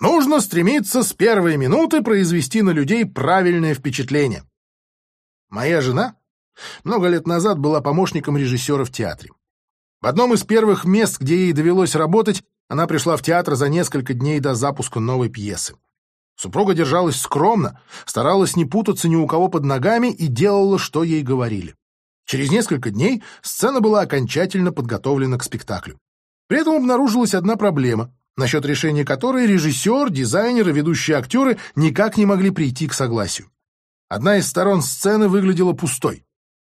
Нужно стремиться с первой минуты произвести на людей правильное впечатление. Моя жена много лет назад была помощником режиссера в театре. В одном из первых мест, где ей довелось работать, она пришла в театр за несколько дней до запуска новой пьесы. Супруга держалась скромно, старалась не путаться ни у кого под ногами и делала, что ей говорили. Через несколько дней сцена была окончательно подготовлена к спектаклю. При этом обнаружилась одна проблема, насчет решения которой режиссер, дизайнер и ведущие актеры никак не могли прийти к согласию. Одна из сторон сцены выглядела пустой.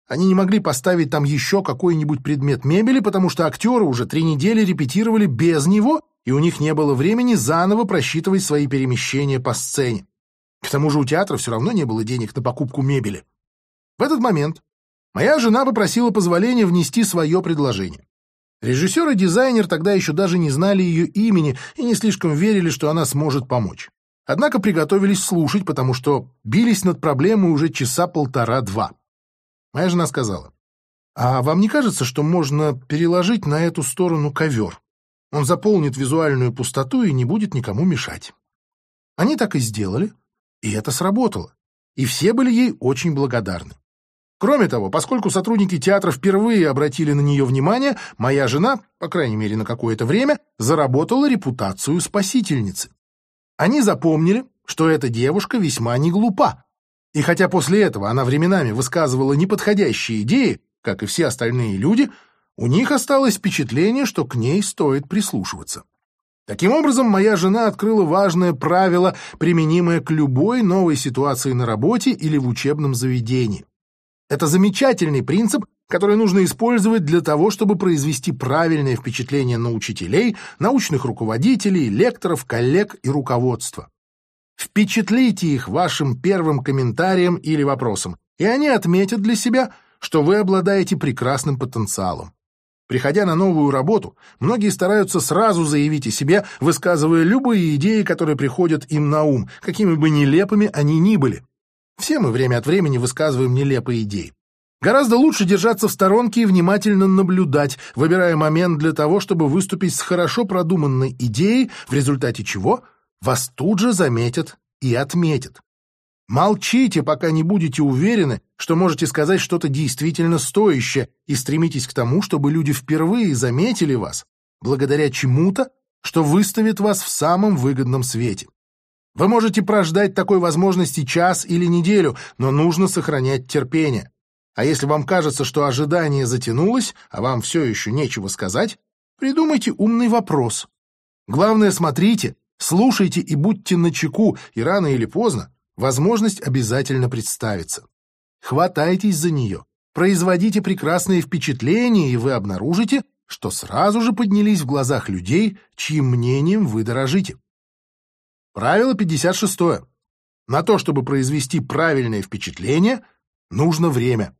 Они не могли поставить там еще какой-нибудь предмет мебели, потому что актеры уже три недели репетировали без него, и у них не было времени заново просчитывать свои перемещения по сцене. К тому же у театра все равно не было денег на покупку мебели. В этот момент моя жена попросила позволения внести свое предложение. Режиссер и дизайнер тогда еще даже не знали ее имени и не слишком верили, что она сможет помочь. Однако приготовились слушать, потому что бились над проблемой уже часа полтора-два. Моя жена сказала, «А вам не кажется, что можно переложить на эту сторону ковер? Он заполнит визуальную пустоту и не будет никому мешать». Они так и сделали, и это сработало, и все были ей очень благодарны. Кроме того, поскольку сотрудники театра впервые обратили на нее внимание, моя жена, по крайней мере на какое-то время, заработала репутацию спасительницы. Они запомнили, что эта девушка весьма не глупа, и хотя после этого она временами высказывала неподходящие идеи, как и все остальные люди, у них осталось впечатление, что к ней стоит прислушиваться. Таким образом, моя жена открыла важное правило, применимое к любой новой ситуации на работе или в учебном заведении. Это замечательный принцип, который нужно использовать для того, чтобы произвести правильное впечатление на учителей, научных руководителей, лекторов, коллег и руководства. Впечатлите их вашим первым комментарием или вопросом, и они отметят для себя, что вы обладаете прекрасным потенциалом. Приходя на новую работу, многие стараются сразу заявить о себе, высказывая любые идеи, которые приходят им на ум, какими бы нелепыми они ни были. Все мы время от времени высказываем нелепые идеи. Гораздо лучше держаться в сторонке и внимательно наблюдать, выбирая момент для того, чтобы выступить с хорошо продуманной идеей, в результате чего – вас тут же заметят и отметят. Молчите, пока не будете уверены, что можете сказать что-то действительно стоящее, и стремитесь к тому, чтобы люди впервые заметили вас, благодаря чему-то, что выставит вас в самом выгодном свете. Вы можете прождать такой возможности час или неделю, но нужно сохранять терпение. А если вам кажется, что ожидание затянулось, а вам все еще нечего сказать, придумайте умный вопрос. Главное, смотрите, Слушайте и будьте начеку, и рано или поздно возможность обязательно представится. Хватайтесь за нее, производите прекрасные впечатления, и вы обнаружите, что сразу же поднялись в глазах людей, чьим мнением вы дорожите. Правило 56. На то, чтобы произвести правильное впечатление, нужно время.